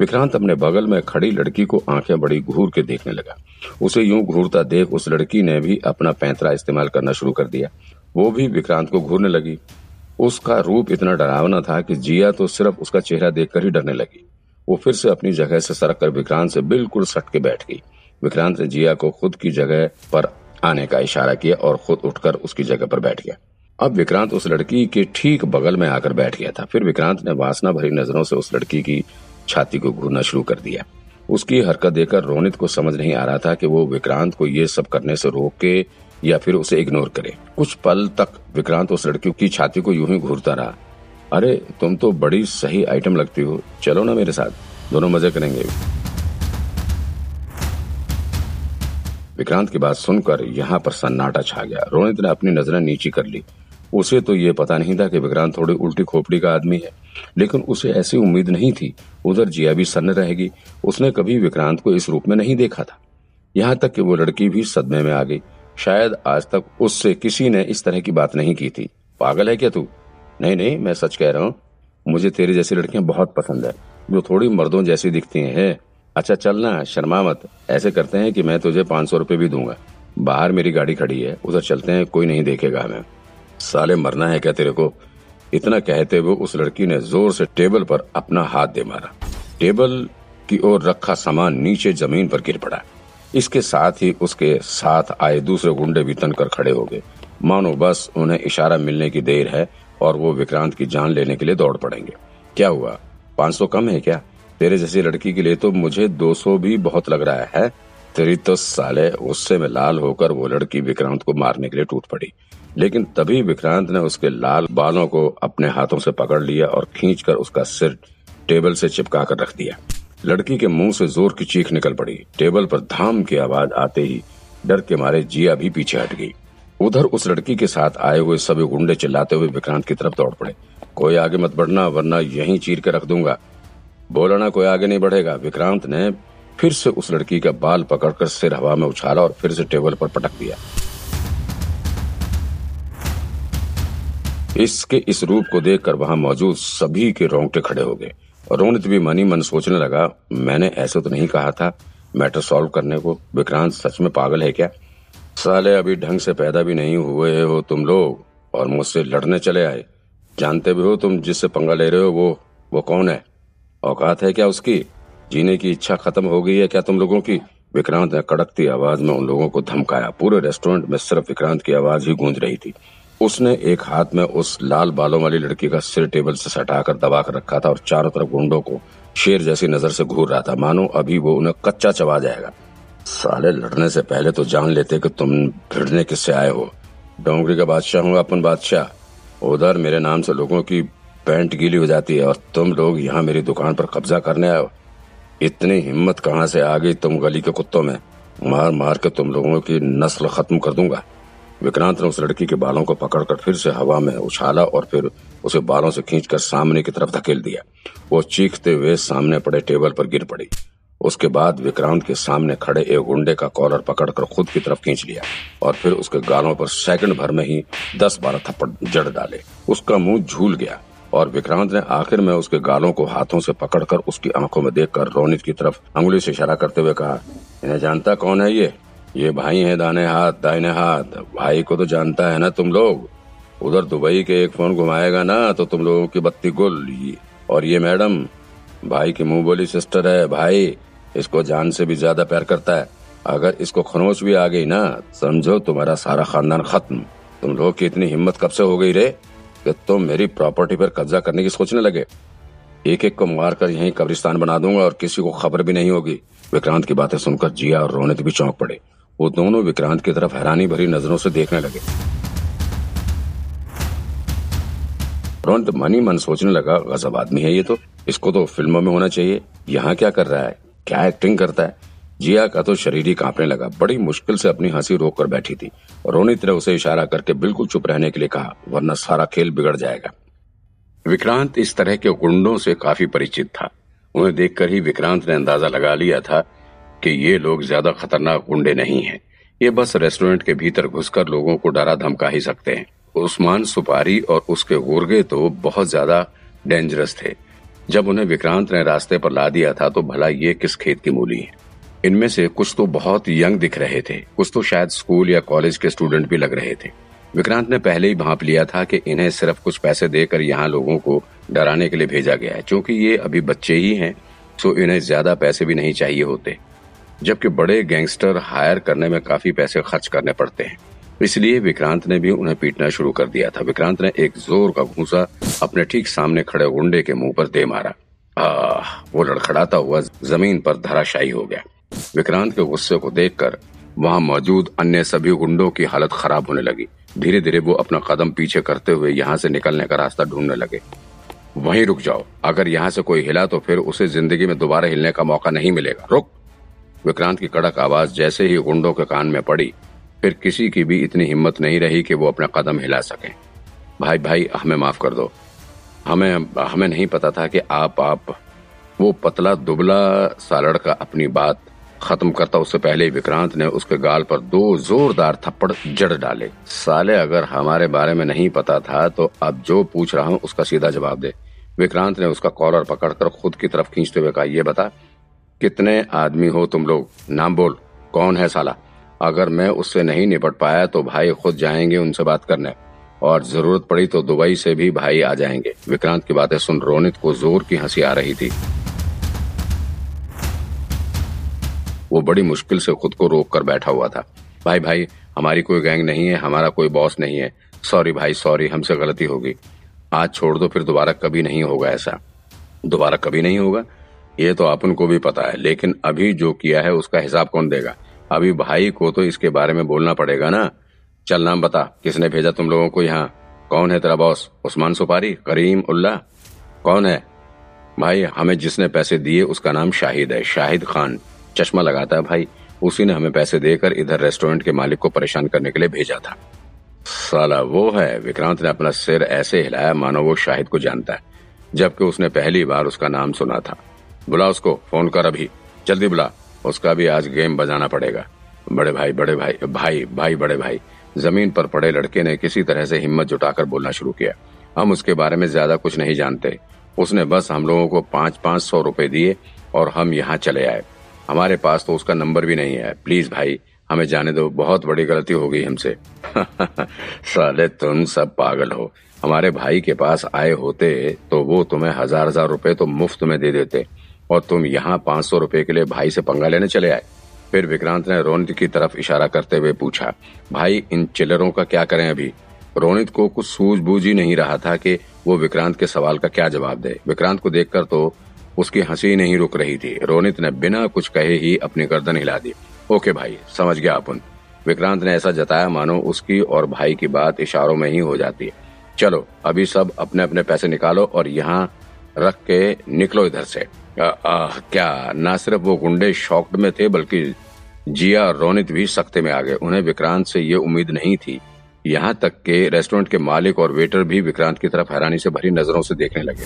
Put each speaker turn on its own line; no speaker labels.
विक्रांत अपने बगल में खड़ी लड़की को आँखें बड़ी घूर के देखने लगा। उसे यूँ घूरता देख उस लड़की ने भी अपना पैंतरा इस्तेमाल करना शुरू कर दिया। वो भी विक्रांत को घूरने लगी। उसका रूप इतना डरावना था कि जिया तो सिर्फ़ उसका चेहरा देखकर ही डरने लगी। वो फिर से अपनी जगह से सरक कर विक्रांत से बिल्कुल सट के बैठ गई। विक्रांत ने जिया को खुद की जगह पर आने का इशारा किया और खुद उठकर उसकी जगह पर बैठ गया। अब विक्रांत उस लड़की के ठीक बगल में आकर बैठ गया था। फिर विक्रांत ने वासना भरी नज़रों से उस लड़की की छाती को घूरना शुरू कर दिया। उसकी हरकत देखकर रोनित को समझ नहीं आ रहा था कि वो विक्रांत को ये सब करने से रोके या फिर उसे इग्नोर करे। कुछ पल तक विक्रांत उस लड़की की छाती को यूँ ही घूरता रहा। अरे, तुम तो बड़ी सही आइटम लगती हो। चलो ना मेरे साथ। दोनों मज़े करेंगे। विक्रांत की बात सुनकर यहाँ पर सन्नाटा छा गया। रोनित ने अपनी नज़रें नीची कर ली। उसे तो ये पता नहीं था कि विक्रांत थोड़ी उल्टी खोपड़ी का आदमी है, लेकिन उसे ऐसी उम्मीद नहीं थी। उधर जिया भी सन्न रहेगी। उसने कभी विक्रांत को इस रूप में नहीं देखा था। यहाँ तक कि वो लड़की भी सदमे में आ गई। शायद आज तक उससे किसी ने इस तरह की बात नहीं की थी। पागल है क्या तू? नहीं नहीं, मैं सच कह रहा हूँ। मुझे तेरी जैसी लड़कियाँ बहुत पसंद है। जो थोड़ी मर्दों जैसी दिखती हैं। अच्छा चलना शर्मा मत। ऐसे करते हैं कि मैं तुझे पाँच सौ रुपये भी दूँगा। बाहर मेरी गाड़ी खड़ी है। उधर चलते हैं, कोई नहीं देखेगा हमें। साले मरना है क्या तेरे को? इतना कहते हुए उस लड़की ने ज़ोर से टेबल पर अपना हाथ दे मारा। टेबल की ओर रखा सामान नीचे ज़मीन पर गिर पड़ा। इसके साथ ही उसके साथ आए दूसरे गुंडे भी तनकर खड़े हो गए। मानो बस उन्हें इशारा मिलने की देर है और वो विक्रांत की जान लेने के लिए दौड़ पड़ेंगे। क्या हुआ? पाँच सौ कम है क्या? तेरे जैसी लड़की के लिए तो मुझे दो सौ भी बहुत लग रहा है। तेरी तो साले गुस्से में लाल होकर वो लड़की विक्रांत को मारने के लिए टूट पड़ी। लेकिन तभी विक्रांत ने उसके लाल बालों को अपने हाथों से पकड़ लिया और खींचकर उसका सिर टेबल से चिपका कर रख दिया। लड़की के मुँह से ज़ोर की चीख निकल पड़ी। टेबल पर धाम की आवाज़ आते ही डर के मारे जिया भी पीछे हट गई। उधर उस लड़की के साथ आए हुए सभी गुंडे चिल्लाते हुए विक्रांत की तरफ़ दौड़ पड़े। कोई आगे मत बढ़ना, वरना यहीं चीर के रख दूँगा। बोला ना कोई आगे नहीं बढ़ेगा। विक्रांत ने फिर से उस लड़की का बाल पकड़कर सिर हवा में उछाला और फिर से टेबल पर पटक दिया। इसके इस रूप को देखकर वहाँ मौजूद सभी के रोंगटे खड़े हो गए। रोनित भी मनी मन सोचने लगा, मैंने ऐसे तो नहीं कहा था मैटर सॉल्व करने को। विक्रांत सच में पागल है क्या? साले, अभी ढंग से पैदा भी नहीं हुए हो तुम लोग और मुझसे लड़ने चले आए। जानते भी हो तुम जिससे पंगा ले रहे हो, वो वो कौन है? औकात है क्या उसकी? जीने की इच्छा खत्म हो गई है क्या तुम लोगों की? विक्रांत ने कड़कती आवाज़ में उन लोगों को धमकाया। पूरे रेस्टोरेंट में सिर्फ़ विक्रांत की आवाज़ ही गूंज रही थी। उसने एक हाथ में उस लाल बालों वाली लड़की का सिर टेबल से सटाकर दबा कर रखा था और चारों तरफ़ गुंडों को शेर जैसी नज़र से घूर रहा था। मानो अभी वो उन्हें कच्चा चबा जाएगा। साले, लड़ने से पहले तो जान लेते कि तुम भिड़ने किससे आए हो। डोंगरी का बादशाह हूँ, अपन बादशाह। उधर मेरे नाम से लोगों की पैंट गीली हो जाती है और तुम लोग यहाँ मेरी दुकान पर कब्जा करने हो। इतनी हिम्मत कहाँ से आ गई तुम गली के कुत्तों में? मार मार के तुम लोगों की नस्ल खत्म कर दूँगा। विक्रांत ने उस लड़की के बालों को पकड़कर फिर से हवा में उछाला और फिर उसे बालों से खींचकर सामने की तरफ़ धकेल दिया। वो चीखते हुए सामने पड़े टेबल पर गिर पड़ी। उसके बाद विक्रांत के सामने खड़े एक गुंडे का कॉलर पकड़कर खुद की तरफ़ खींच लिया और फिर उसके गालों पर सेकंड भर में ही दस बारह थप्पड़ जड़ डाले। उसका मुँह झूल गया और विक्रांत ने आखिर में उसके गालों को हाथों से पकड़कर उसकी आँखों में देखकर रोनित की तरफ़ अंगुली से इशारा करते हुए कहा, इन्हें जानता कौन है ये? ये भाई है दाने हाथ, दाहिने हाथ। भाई को तो जानता है ना तुम लोग। उधर दुबई के एक फ़ोन घुमाएगा ना तो तुम लोगों की बत्ती गुल और ये मैडम, भाई की मुँह बोली सिस्टर है, भाई, इसको जान से भी ज़्यादा प्यार करता है। अगर इसको खनोच भी आ गई ना, समझो तुम्हारा सारा खानदान खत्म। तुम लोग की इतनी हिम्मत कब से हो गई रे? कि तुम मेरी प्रॉपर्टी पर कब्जा करने की सोचने लगे। एक एक को मार कर यही कब्रिस्तान बना दूँगा और किसी को खबर भी नहीं होगी। विक्रांत की बातें सुनकर जिया और रोनित भी चौंक पड़े। वो दोनों विक्रांत की तरफ़ हैरानी भरी नज़रों से देखने लगे। तुरंत मनी मन सोचने लगा, गजब आदमी है ये तो। इसको तो फ़िल्मों में होना चाहिए। यहाँ क्या कर रहा है? क्या एक्टिंग करता है? जिया का तो शरीर ही कांपने लगा। बड़ी मुश्किल से अपनी हँसी रोक कर बैठी थी रोनित ने उसे इशारा करके बिल्कुल चुप रहने के लिए कहा, वरना सारा खेल बिगड़ जाएगा। विक्रांत इस तरह के गुंडों से काफ़ी परिचित था। उन्हें देखकर ही विक्रांत ने अंदाज़ा लगा लिया था कि ये लोग ज़्यादा खतरनाक गुंडे नहीं हैं। ये बस रेस्टोरेंट के भीतर घुसकर लोगों को डरा धमका ही सकते हैं। उस्मान सुपारी और उसके गुर्गे तो बहुत ज़्यादा डेंजरस थे। जब उन्हें विक्रांत ने रास्ते पर ला दिया था तो भला ये किस खेत की मूली है? इनमें से कुछ तो बहुत यंग दिख रहे थे, कुछ तो शायद स्कूल या कॉलेज के स्टूडेंट भी लग रहे थे। विक्रांत ने पहले ही भाप लिया था कि इन्हें सिर्फ़ कुछ पैसे देकर यहाँ लोगों को डराने के लिए भेजा गया है। क्योंकि ये अभी बच्चे ही हैं तो इन्हें ज़्यादा पैसे भी नहीं चाहिए होते। जबकि बड़े गैंगस्टर हायर करने में काफ़ी पैसे खर्च करने पड़ते हैं। इसलिए विक्रांत ने भी उन्हें पीटना शुरू कर दिया था। विक्रांत ने एक ज़ोर का घूसा अपने ठीक सामने खड़े गुंडे के मुँह पर दे मारा। आ, वो लड़खड़ाता हुआ ज़मीन पर धराशायी हो गया। विक्रांत के गुस्से को देखकर वहाँ मौजूद अन्य सभी गुंडों की हालत खराब होने लगी। धीरे धीरे वो अपना कदम पीछे करते हुए यहाँ से निकलने का रास्ता ढूँढने लगे। वहीं रुक जाओ। अगर यहाँ से कोई हिला तो फिर उसे ज़िंदगी में दोबारा हिलने का मौका नहीं मिलेगा। रुक। विक्रांत की कड़क आवाज़ जैसे ही गुंडों के कान में पड़ी, फिर किसी की भी इतनी हिम्मत नहीं रही कि वो अपना कदम हिला सके। भाई भाई, हमें माफ़ कर दो। हमें हमें नहीं पता था कि आप आप, वो पतला, दुबला सा लड़का अपनी बात खत्म करता, उससे पहले विक्रांत ने उसके गाल पर दो जोरदार थप्पड़ जड़ डाले। साले, अगर हमारे बारे में नहीं पता था तो अब जो पूछ रहा हूँ, उसका सीधा जवाब दे। विक्रांत ने उसका कॉलर पकड़कर खुद की तरफ़ खींचते हुए कहा यह बता कितने आदमी हो तुम लोग? नाम बोल। कौन है साला? अगर मैं उससे नहीं निपट पाया तो भाई खुद जाएँगे उनसे बात करने। और ज़रूरत पड़ी तो दुबई से भी भाई आ जाएँगे। विक्रांत की बातें सुन रोनित को ज़ोर की हँसी आ रही थी। वो बड़ी मुश्किल से खुद को रोक कर बैठा हुआ था। भाई भाई, हमारी कोई गैंग नहीं है, हमारा कोई बॉस नहीं है। सॉरी भाई, सॉरी, हमसे गलती होगी। आज छोड़ दो, फिर दोबारा कभी नहीं होगा ऐसा। दोबारा कभी नहीं होगा। ये तो अपन को भी पता है, लेकिन अभी जो किया है उसका हिसाब कौन देगा? अभी भाई को तो इसके बारे में बोलना पड़ेगा ना। चल नाम बता, किसने भेजा तुम लोगों को यहाँ? कौन है तेरा बॉस उस्मान सुपारी? करीम उल्ला कौन है? भाई, हमें जिसने पैसे दिए उसका नाम शाहिद है, शाहिद खान। चश्मा लगाता है भाई। उसी ने हमें पैसे देकर इधर रेस्टोरेंट के मालिक को परेशान करने के लिए भेजा था। साला वो है, विक्रांत ने अपना सिर ऐसे हिलाया मानो वो शाहिद को जानता है, जबकि उसने पहली बार उसका नाम सुना था। बुला उसको, फ़ोन कर अभी। जल्दी बुला। उसका भी आज गेम बजाना पड़ेगा। बड़े भाई बड़े भाई भाई भाई, बड़े भाई। ज़मीन पर पड़े लड़के ने किसी तरह से हिम्मत जुटाकर बोलना शुरू किया। हम उसके बारे में ज़्यादा कुछ नहीं जानते। उसने बस हम लोगों को पाँच पाँच सौ रूपए दिए और हम यहाँ चले आए। हमारे पास तो उसका नंबर भी नहीं है। प्लीज़ भाई, हमें जाने दो। बहुत बड़ी गलती हो गई हमसे। साले तुम सब पागल हो। हमारे भाई के पास आए होते तो वो तुम्हें हज़ार हज़ार रुपए तो मुफ़्त में दे देते। और तुम यहाँ पाँच सौ रुपये के लिए भाई से पंगा लेने चले आए। फिर विक्रांत ने रोनित की तरफ़ इशारा करते हुए पूछा, भाई, इन चिल्लरों का क्या करें अभी? रोनित को कुछ सूझबूझ ही नहीं रहा था कि वो विक्रांत के सवाल का क्या जवाब दे। विक्रांत को देखकर तो उसकी हँसी नहीं रुक रही थी। रोनित ने बिना कुछ कहे ही अपनी गर्दन हिला दी। ओके भाई, समझ गया अपन। विक्रांत ने ऐसा जताया, मानो उसकी और भाई की बात इशारों में ही हो जाती है। चलो, अभी सब अपने अपने पैसे निकालो और यहाँ रख के निकलो इधर से। आ, आ, क्या ना सिर्फ़ वो गुंडे शॉक्ड में थे बल्कि जिया और रोनित भी सख्ते में आ गए। उन्हें विक्रांत से ये उम्मीद नहीं थी। यहाँ तक के रेस्टोरेंट के मालिक और वेटर भी विक्रांत की तरफ़ हैरानी से भरी नज़रों से देखने लगे।